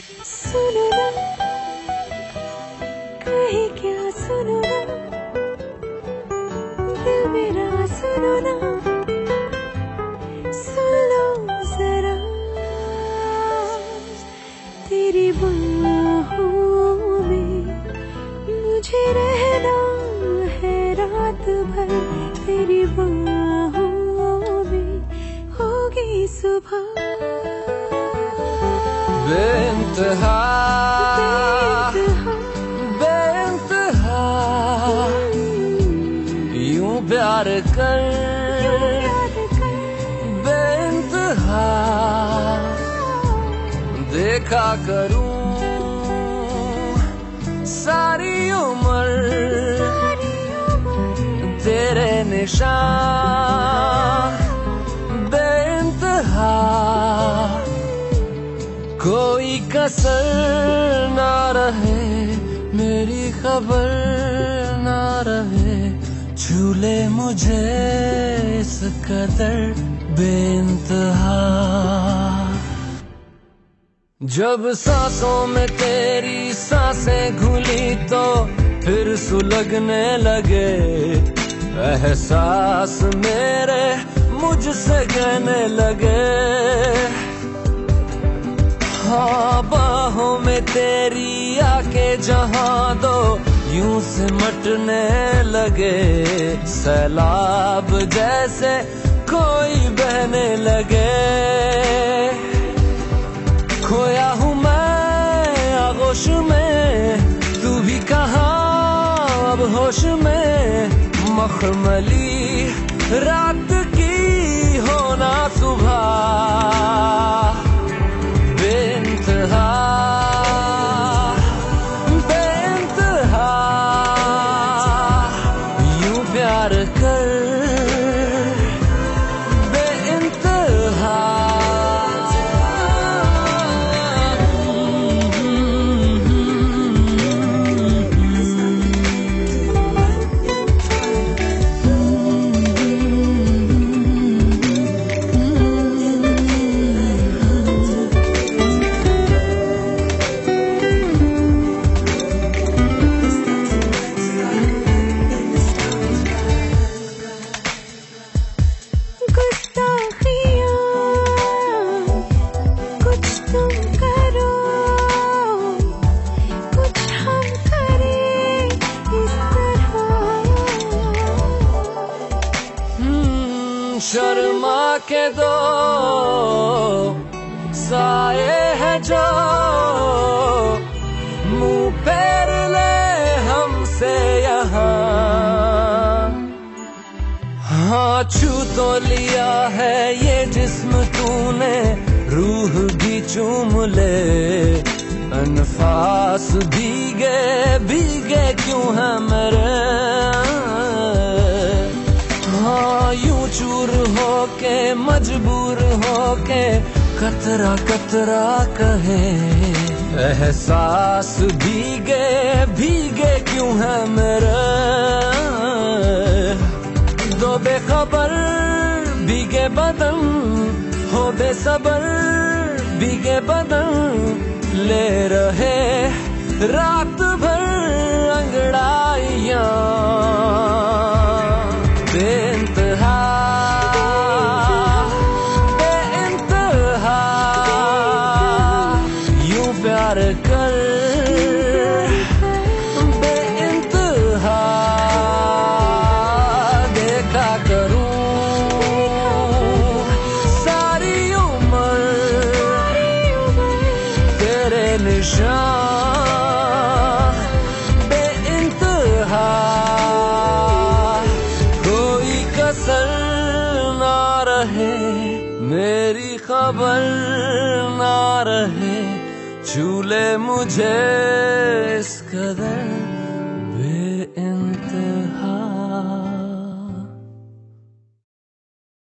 सुनो क्या सुनो ना। दिल मेरा सुनो मुझे रहना है रात भर। तेरी बाहों होगी सुबह। बेइंतहा बेइंतहा यूँ प्यार कर बेइंतहा देखा करूँ सारी उम्र तेरे निशान बेइंतहा कोई कसर ना रहे, मेरी खबर ना रहे। झूले मुझे इस कदर बेइंतहा। जब सांसों में तेरी साँसें घुली तो फिर सुलगने लगे। एहसास मेरे मुझसे कहने लगे तेरी आके जहाँ दो यूँ सिमटने लगे, सैलाब जैसे कोई बहने लगे। खोया हूँ मैं आगोश में, तू भी कहा अब होश में, मखमली रात शर्मा के दो साए है जो मुँह पैर ले हमसे यहाँ। हाँ छू तो लिया है ये जिस्म तूने, रूह भी चूम ले, अनफास भीगे भीगे क्यों है मेरे मजबूर होके कतरा कतरा कहे, एहसास भीगे भीगे क्यों है मेरे? दो बेखबर, भीगे बदन, हो बेसबर, भीगे बदन ले रहे रात भर। निशान बेइंतहा। कोई कसर ना रहे मेरी खबर ना रहे झूले मुझे इस कदर।